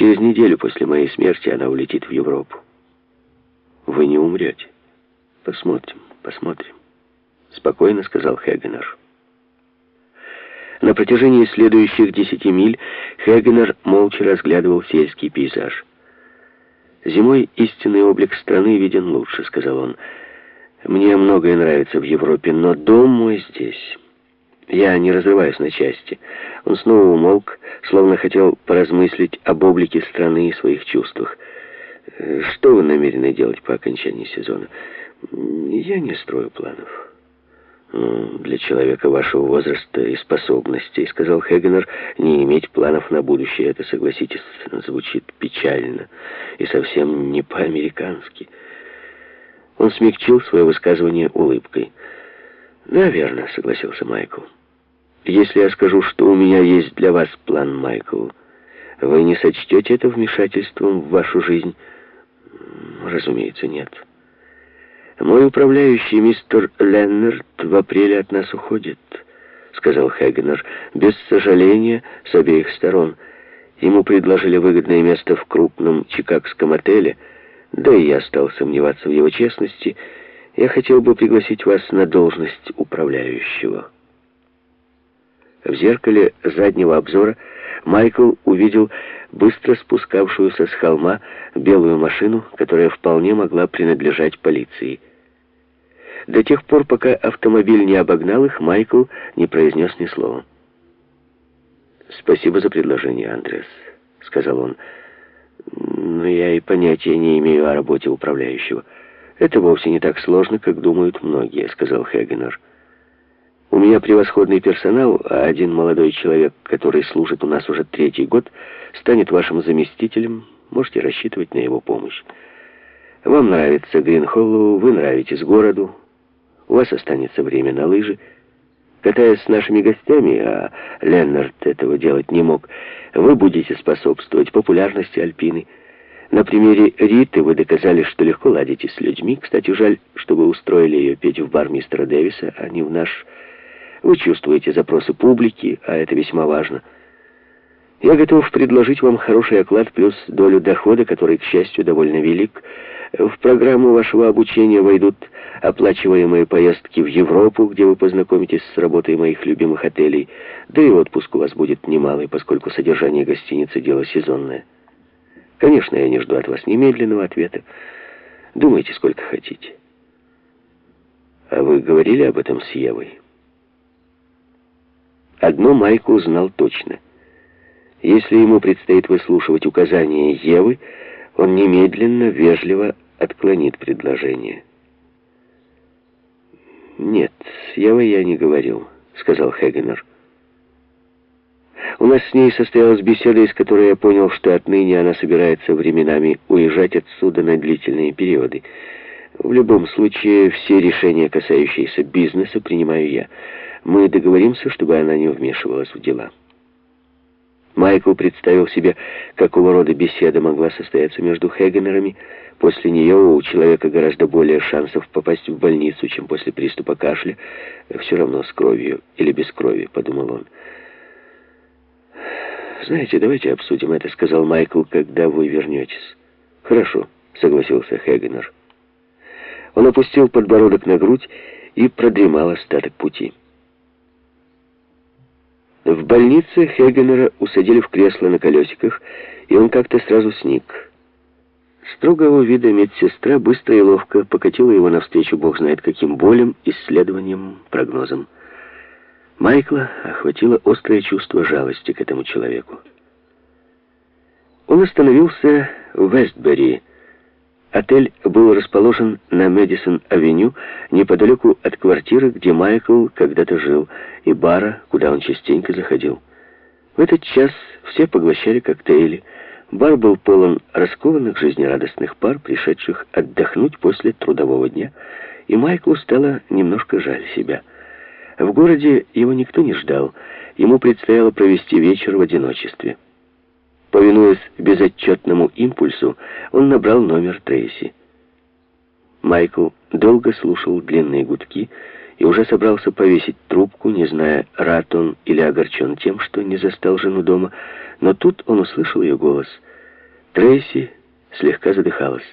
Через неделю после моей смерти она улетит в Европу. Вы не умрете. Посмотрим, посмотрим. Спокойно сказал Хегенер. На протяжении следующих десяти миль Хегенер молча разглядывал сельский пейзаж. «Зимой истинный облик страны виден лучше», — сказал он. «Мне многое нравится в Европе, но дом мой здесь. Я не разрываюсь на части». Он снова умолк, словно хотел поразмыслить об облике страны и своих чувствах. «Что вы намерены делать по окончании сезона?» «Я не строю планов». «Для человека вашего возраста и способностей, — сказал Хегенер, — не иметь планов на будущее, это, согласитесь, звучит печально и совсем не по-американски». Он смягчил свое высказывание улыбкой. «Да, верно», — согласился Майкл. «Если я скажу, что у меня есть для вас план, Майкл, вы не сочтете это вмешательством в вашу жизнь?» «Разумеется, нет». «Мой управляющий мистер Леннерт в апреле от нас уходит», — сказал Хегенер, без сожаления с обеих сторон. Ему предложили выгодное место в крупном чикагском отеле, да и я стал сомневаться в его честности. Я хотел бы пригласить вас на должность управляющего. В зеркале заднего обзора Майкл увидел быстро спускавшуюся с холма белую машину, которая вполне могла принадлежать полиции. До тех пор, пока автомобиль не обогнал их, Майкл не произнес ни слова. «Спасибо за предложение, Андрес», — сказал он. «Но я и понятия не имею о работе управляющего. Это вовсе не так сложно, как думают многие», — сказал Хегенер. «У меня превосходный персонал, а один молодой человек, который служит у нас уже третий год, станет вашим заместителем. Можете рассчитывать на его помощь. Вам нравится Гринхоллоу, вы нравитесь городу, у вас останется время на лыжи. Катаясь с нашими гостями, а Леннард этого делать не мог, вы будете способствовать популярности Альпины. На примере Риты вы доказали, что легко ладите с людьми. Кстати, жаль, что вы устроили ее петь в бар мистера Дэвиса, а не в наш. Вы чувствуете запросы публики, а это весьма важно. Я готов предложить вам хороший оклад плюс долю дохода, который, к счастью, довольно велик. В программу вашего обучения войдут оплачиваемые поездки в Европу, где вы познакомитесь с работой моих любимых отелей, да и отпуск у вас будет немалый, поскольку содержание гостиницы — дело сезонное. Конечно, я не жду от вас немедленного ответа. Думайте, сколько хотите. А вы говорили об этом с Евой? Одно Майкл знал точно. Если ему предстоит выслушивать указания Евы, он немедленно, вежливо отклонит предложение. «Нет, с Евой я не говорил», — сказал Хегенер. «У нас с ней состоялась беседа, из которой я понял, что отныне она собирается временами уезжать отсюда на длительные периоды. В любом случае, все решения, касающиеся бизнеса, принимаю я. Мы договоримся, чтобы она не вмешивалась в дела». Майкл представил себе, какого рода беседа могла состояться между Хегенерами. После нее у человека гораздо более шансов попасть в больницу, чем после приступа кашля. Все равно с кровью или без крови, подумал он. «Знаете, давайте обсудим это», — сказал Майкл, — «когда вы вернетесь». «Хорошо», — согласился Хегенер. Он опустил подбородок на грудь и продремал остаток пути. В больнице Хегенера усадили в кресло на колесиках, и он как-то сразу сник. Строгого вида медсестра быстро и ловко покатила его навстречу бог знает каким болям, исследованиям, прогнозам. Майкла охватило острое чувство жалости к этому человеку. Он остановился в Вестбери, Отель был расположен на Мэдисон-авеню, неподалеку от квартиры, где Майкл когда-то жил, и бара, куда он частенько заходил. В этот час все поглощали коктейли. Бар был полон раскованных жизнерадостных пар, пришедших отдохнуть после трудового дня, и Майклу стало немножко жаль себя. В городе его никто не ждал, ему предстояло провести вечер в одиночестве. Повинуясь безотчетному импульсу, он набрал номер Трейси. Майкл долго слушал длинные гудки и уже собрался повесить трубку, не зная, рад он или огорчен тем, что не застал жену дома, но тут он услышал ее голос — Трейси слегка задыхалась.